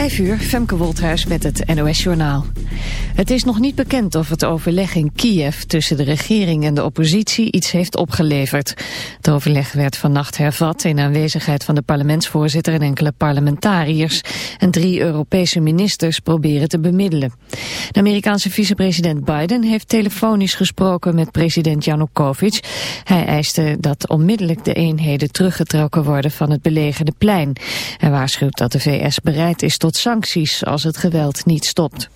Vijf uur, Femke Wolthuis met het NOS-journaal. Het is nog niet bekend of het overleg in Kiev tussen de regering en de oppositie iets heeft opgeleverd. Het overleg werd vannacht hervat in aanwezigheid van de parlementsvoorzitter en enkele parlementariërs. En drie Europese ministers proberen te bemiddelen. De Amerikaanse vicepresident Biden heeft telefonisch gesproken met president Janukovic. Hij eiste dat onmiddellijk de eenheden teruggetrokken worden van het belegerde plein. Hij waarschuwt dat de VS bereid is tot sancties als het geweld niet stopt.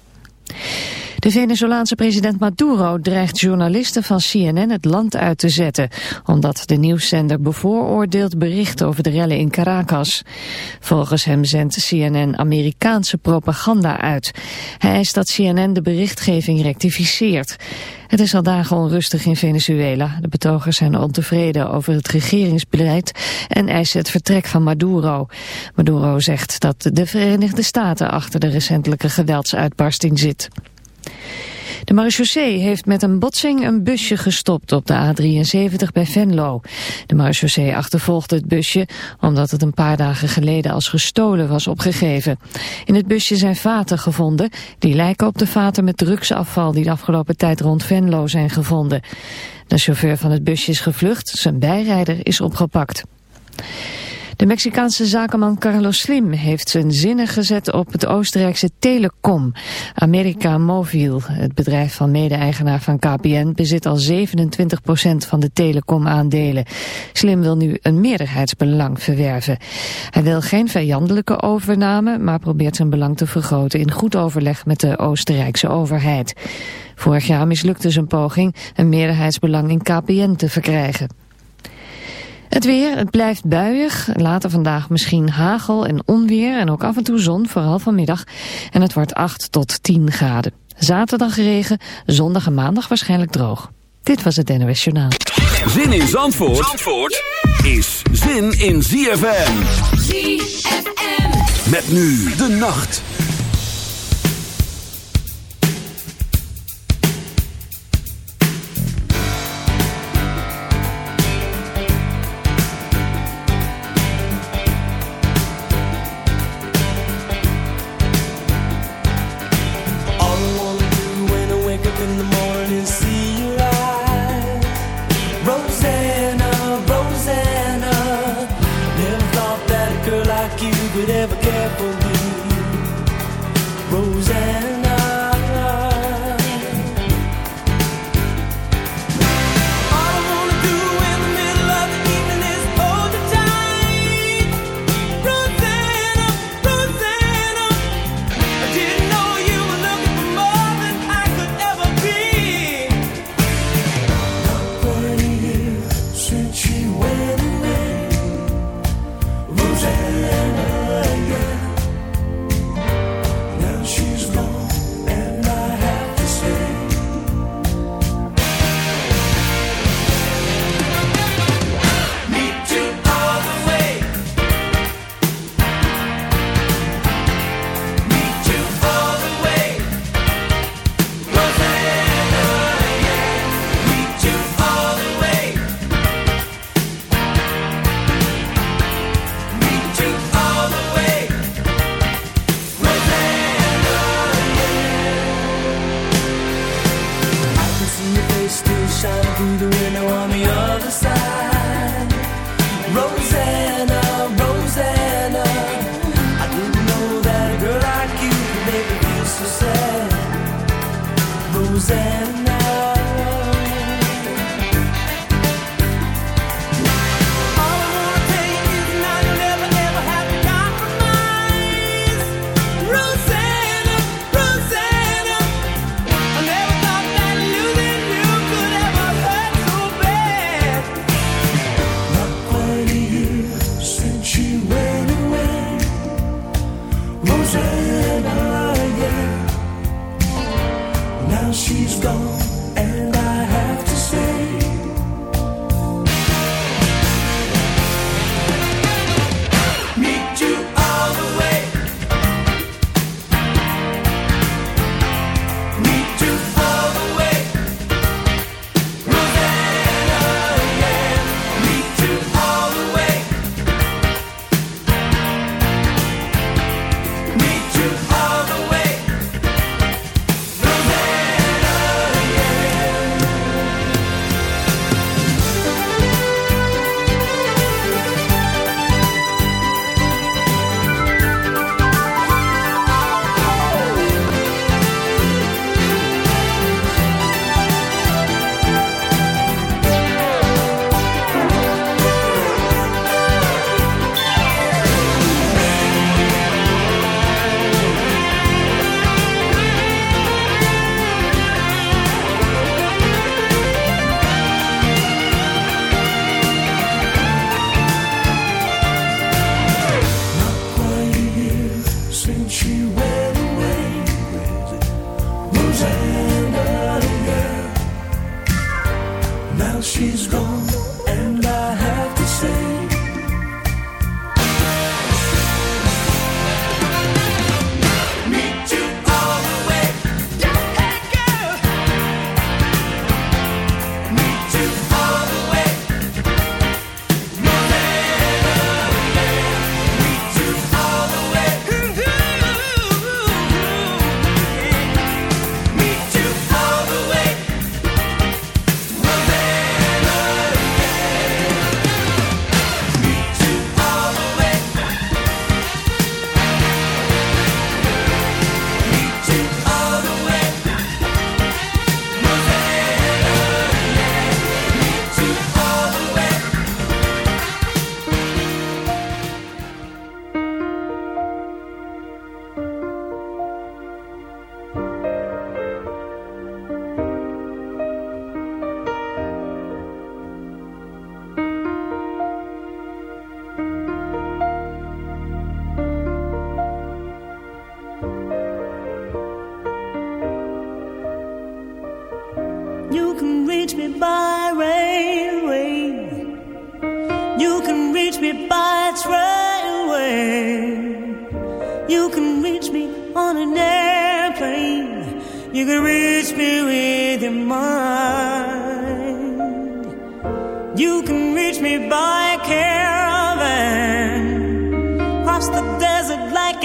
De Venezolaanse president Maduro dreigt journalisten van CNN het land uit te zetten, omdat de nieuwszender bevooroordeeld bericht over de rellen in Caracas. Volgens hem zendt CNN Amerikaanse propaganda uit. Hij eist dat CNN de berichtgeving rectificeert. Het is al dagen onrustig in Venezuela. De betogers zijn ontevreden over het regeringsbeleid en eisen het vertrek van Maduro. Maduro zegt dat de Verenigde Staten achter de recentelijke geweldsuitbarsting zit. De marechaussee heeft met een botsing een busje gestopt op de A73 bij Venlo. De marechaussee achtervolgde het busje omdat het een paar dagen geleden als gestolen was opgegeven. In het busje zijn vaten gevonden. Die lijken op de vaten met drugsafval die de afgelopen tijd rond Venlo zijn gevonden. De chauffeur van het busje is gevlucht. Zijn bijrijder is opgepakt. De Mexicaanse zakenman Carlos Slim heeft zijn zinnen gezet op het Oostenrijkse Telecom. America Mobil, het bedrijf van mede-eigenaar van KPN, bezit al 27% van de telecom-aandelen. Slim wil nu een meerderheidsbelang verwerven. Hij wil geen vijandelijke overname, maar probeert zijn belang te vergroten in goed overleg met de Oostenrijkse overheid. Vorig jaar mislukte zijn poging een meerderheidsbelang in KPN te verkrijgen. Het weer, het blijft buiig. Later vandaag misschien hagel en onweer en ook af en toe zon, vooral vanmiddag. En het wordt 8 tot 10 graden. Zaterdag regen, zondag en maandag waarschijnlijk droog. Dit was het NOS Journaal. Zin in Zandvoort, Zandvoort is zin in ZFM. ZFM. Met nu de nacht.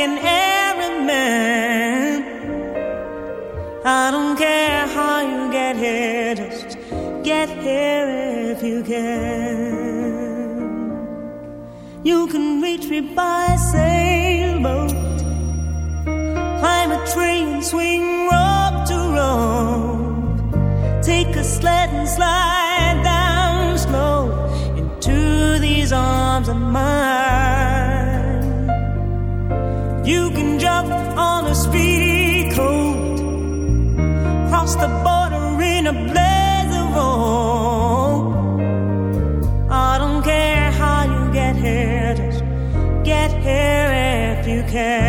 an errand man. I don't care how you get here, just get here if you can. You can reach me by sailboat, climb a train, swing rope to rope, take a sled and slide cross the border in a blaze of hope. I don't care how you get here, just get here if you can.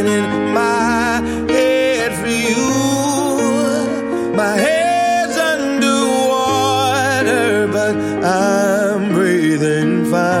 find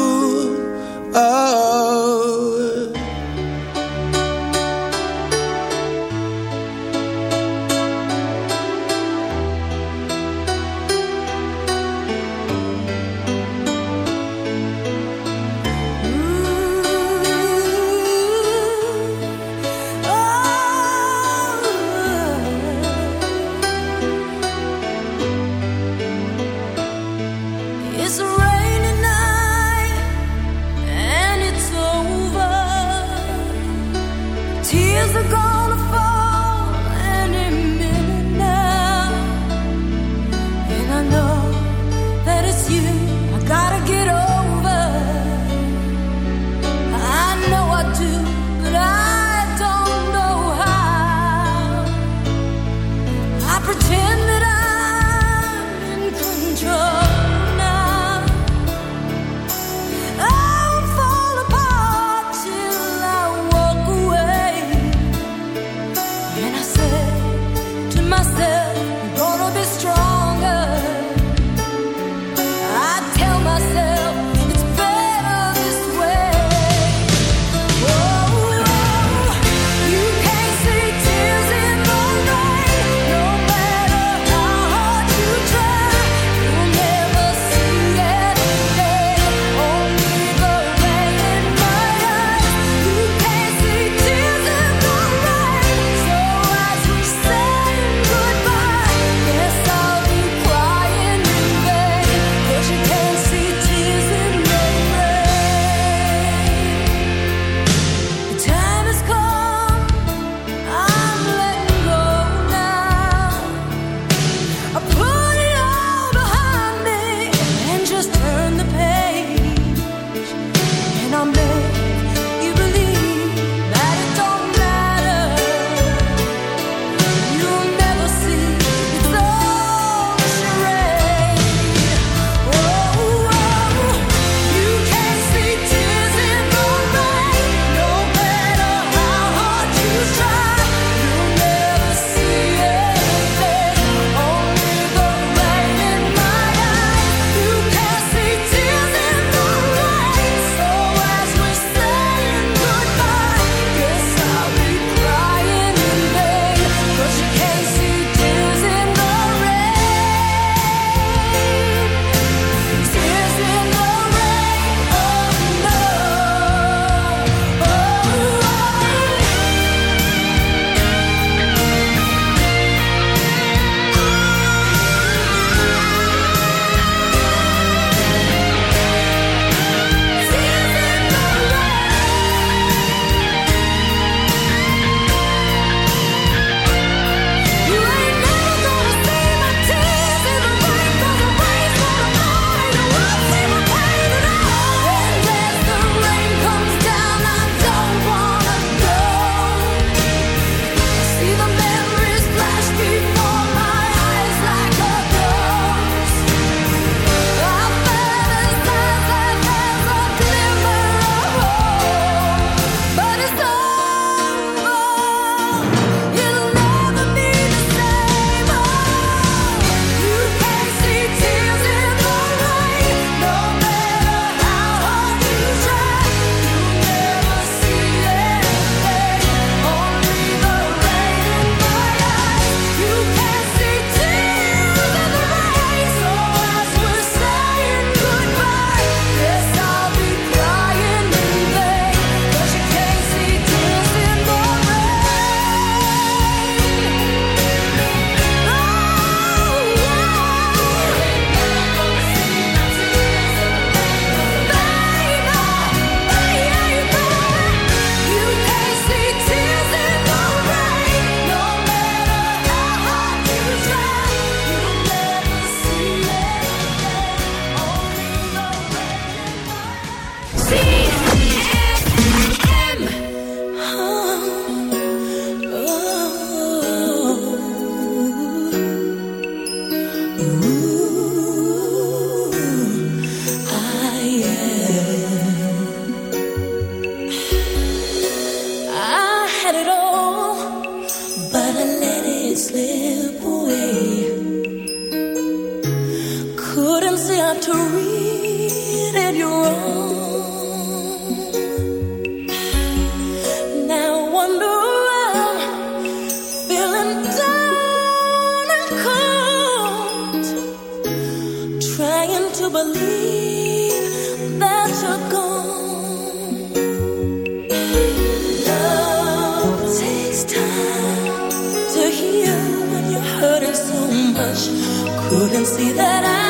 that I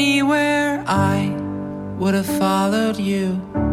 anywhere, I would have followed you.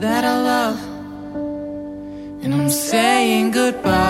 that I love, and I'm saying goodbye.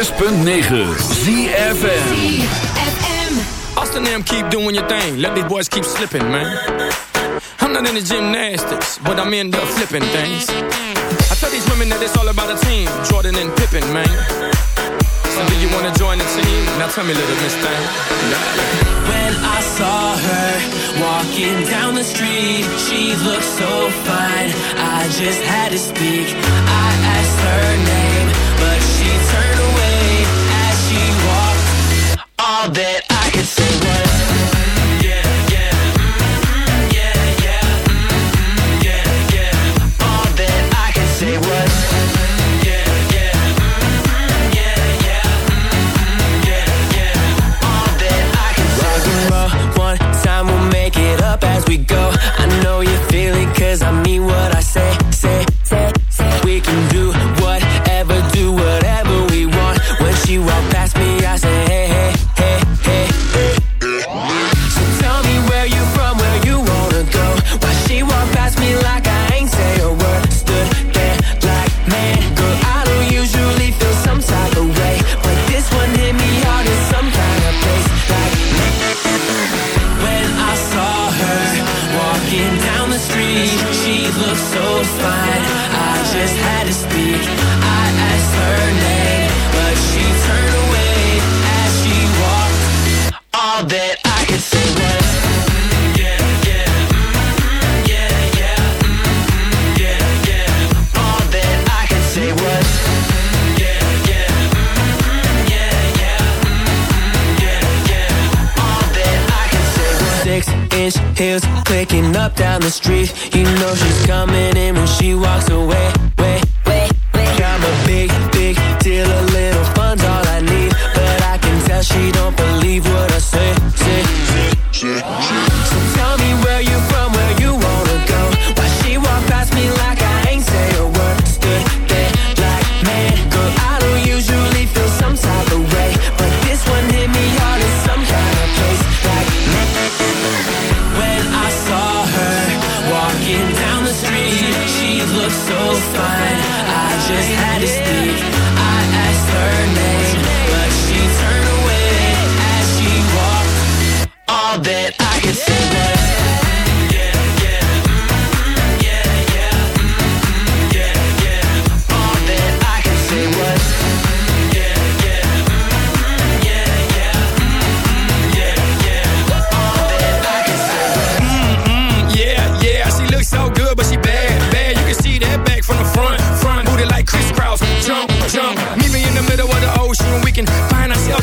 106.9 ZFM. Austin keep doing your thing. Let these boys keep slipping, man. I'm not in the gymnastics, but I'm in the flipping things. I tell these women that it's all about a team. Jordan and Pippen, man. So do you wanna join the team? Now tell me, little miss thing. When I saw her walking down the street, she looked so fine. I just had to speak. I asked her name, but says I mean what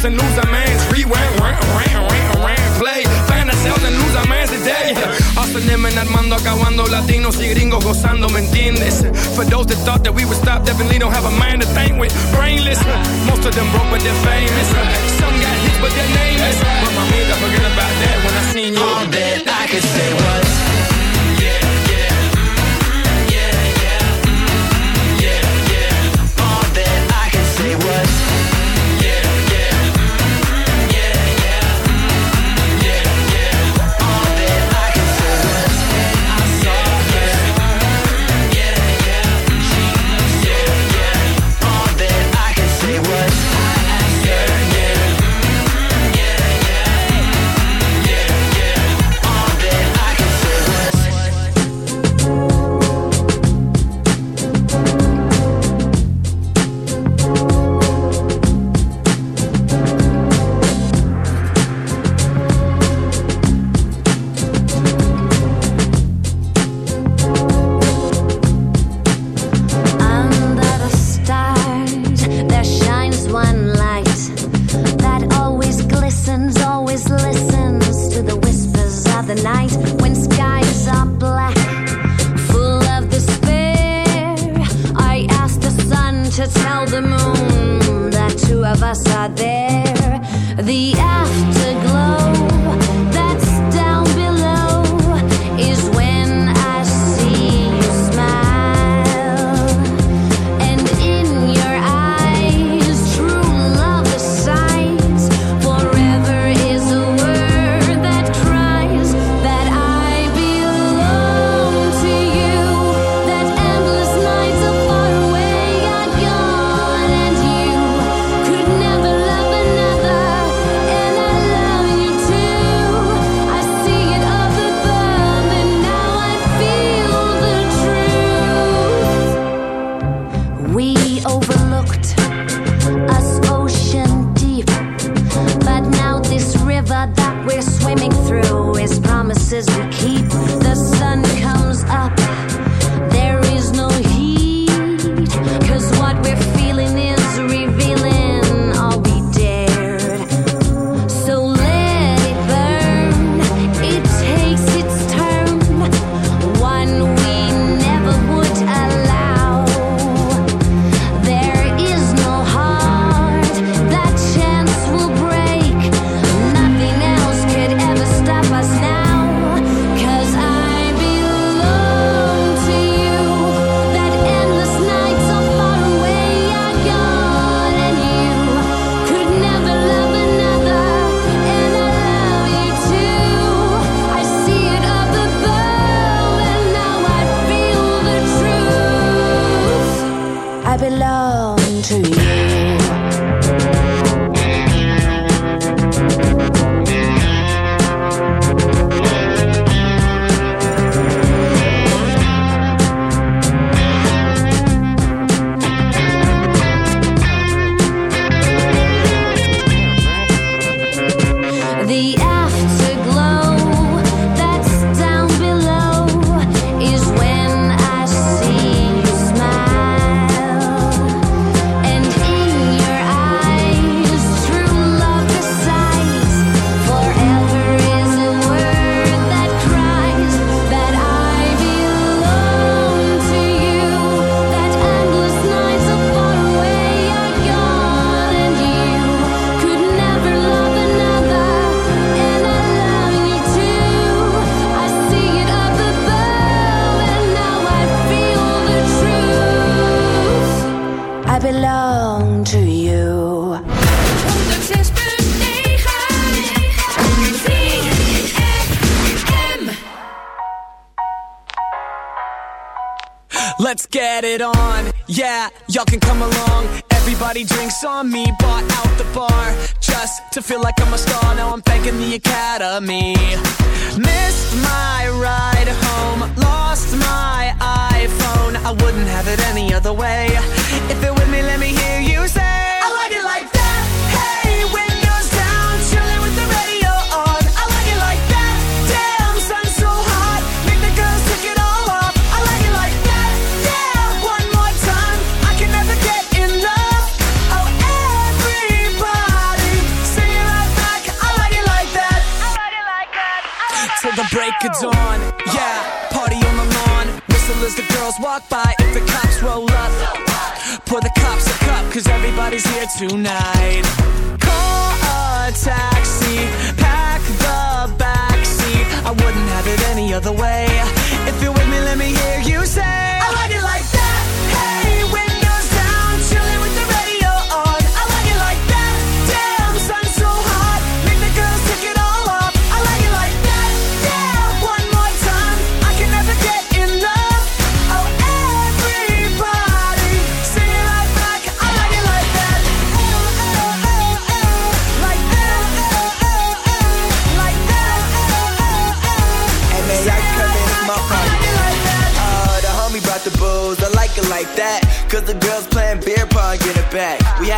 And lose a minds. Rewind, round, round, round, round, play. Find ourselves and lose our minds today. Us Armando acabando, latinos y gringos gozando, ¿me entiendes? For those that thought that we would stop, definitely don't have a mind to think with. Brainless, most of them broke but they're famous. Some got hits but their name is. But my made forget about that when I seen you. All that I can say was.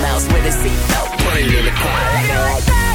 mouse with a seatbelt. Put it in the corner.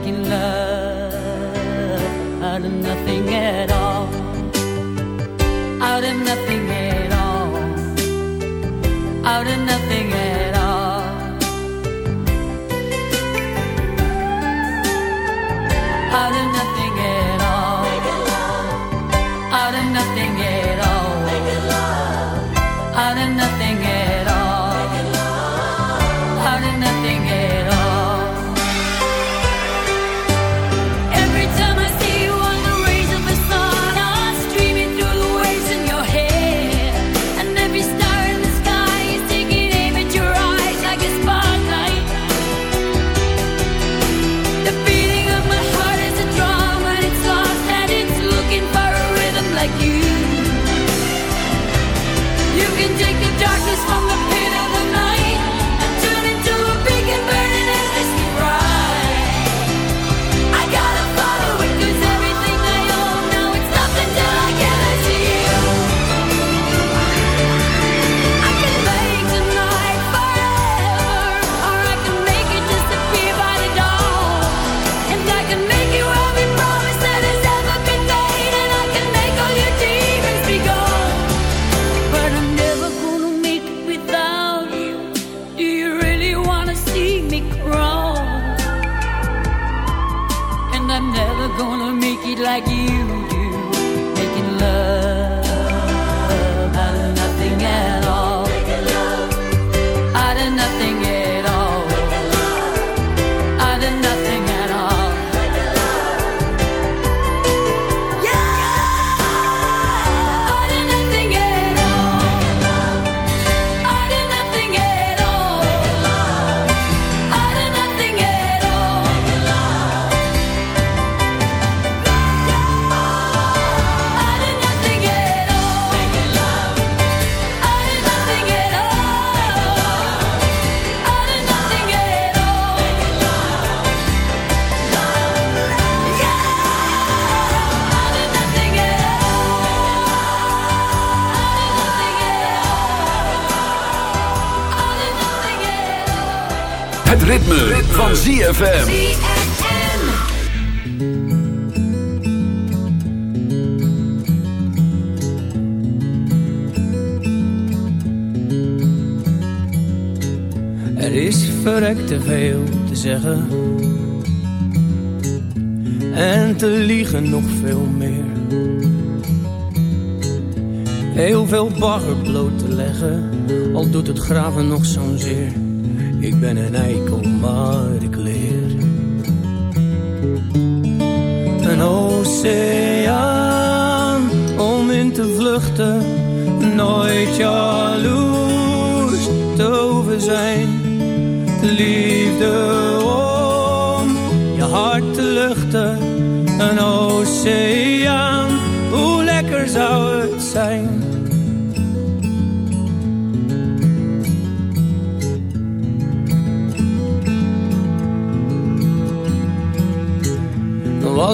making love out of nothing at all. Out of nothing at all. Out of nothing at all. Out of Er is verrekt te veel te zeggen. En te liegen nog veel meer. Heel veel bagger bloot te leggen. Al doet het graven nog zo'n zeer. Ik ben een eikel, maar ik leer. Een oceaan om in te vluchten. Nooit jaloers te hoeven zijn. Liefde om je hart te luchten. Een oceaan, hoe lekker zou